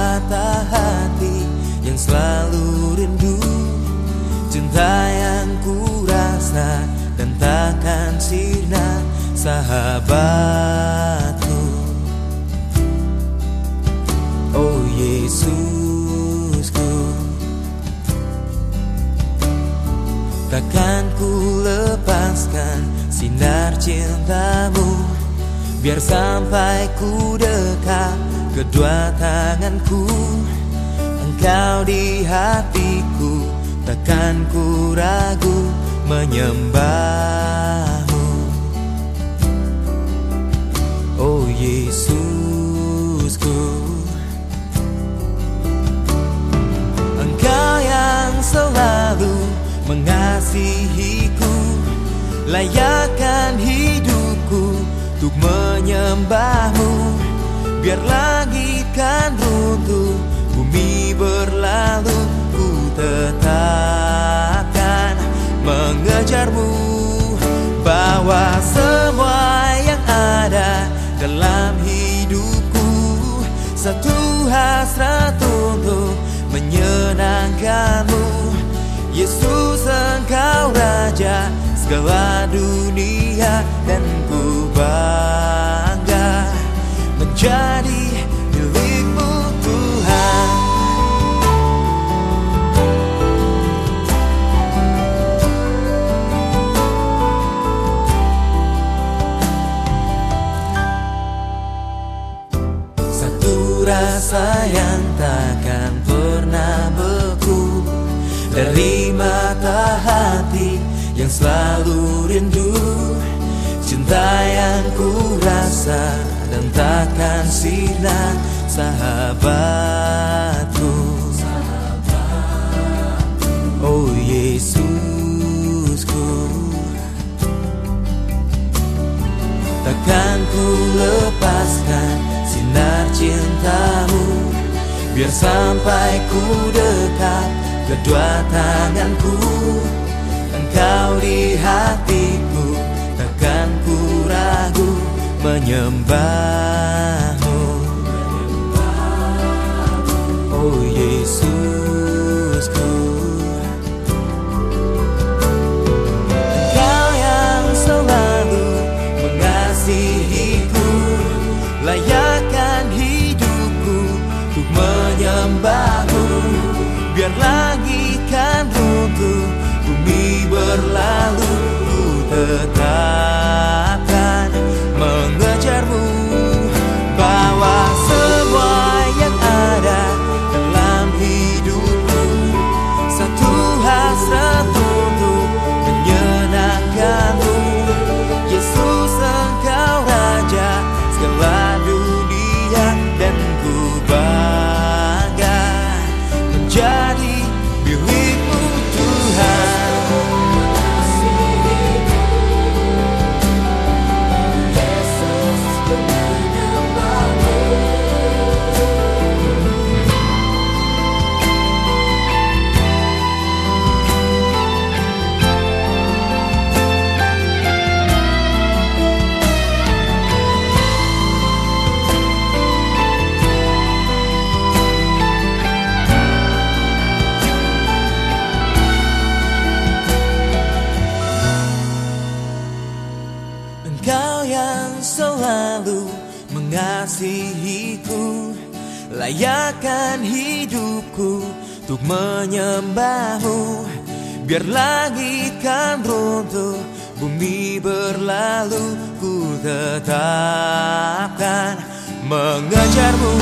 mata hati yang selalu rindu. Cinta yang ku rasa dan takkan sirna sahabatku. Oh Yesusku. Takkan ku lepaskan sinar cintamu. Biar sampai ku dekat kedua tanganku Engkau di hatiku Takkan ku ragu menyembahmu. Oh Yesusku Engkau yang selalu mengasihiku Layakkan hidupku untuk menyembahmu Biar langit kan runtuh Bumi berlalu Ku tetapkan Mengejarmu. Bawa semua yang ada Dalam hidupku. Satu hasrat untuk Menyenangkanmu. Yesus engkau Raja Segala dunia dan Satu rasa yang takkan pernah beku. Dari mata hati yang selalu rindu. Cinta yang ku rasa dan takkan sirna sahabatku. Oh Yesusku. Takkan ku lepaskan sinar cintamu. Biar sampai ku dekat kedua tanganku. Engkau di hatiku Takkan ku ragu menyembahmu selalu mengasihiku Layakkan hidupku untuk menyembahmu. Biar langit kan runtuh Bumi berlalu ku tetapkan Mengejarmu